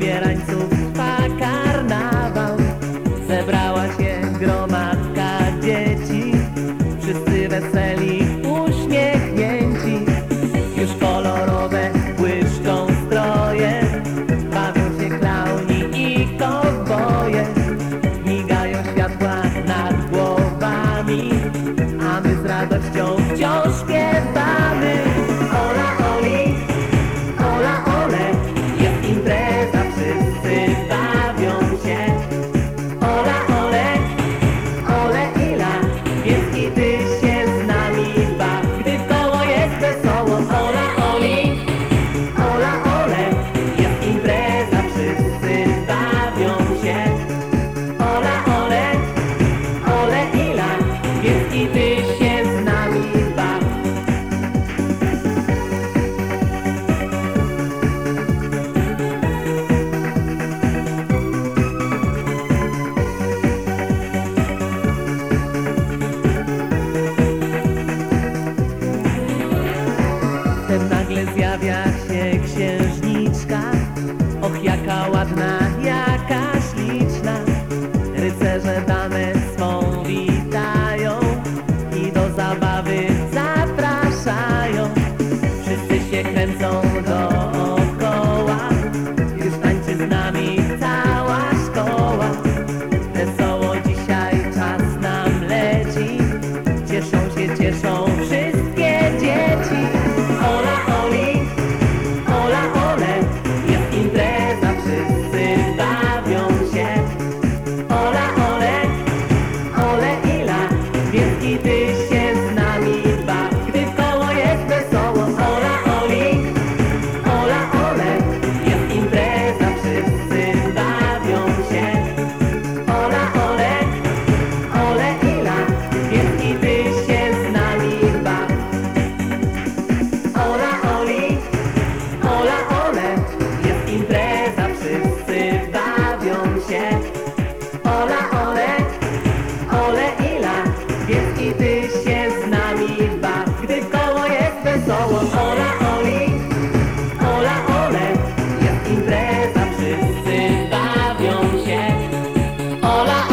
przebierańców trwa karnawał. Zebrała się gromadka dzieci. Wszyscy weseli, uśmiechnięci. Już kolorowe błyszczą stroje. Bawią się klauni i kowboje. Migają światła nad głowami A my z radością Ola, ole, ole i la, więc i ty się z nami baw. Gdy koło jest wesoło, ola, oli, ola, ole, jak impreza, wszyscy bawią się. Ola,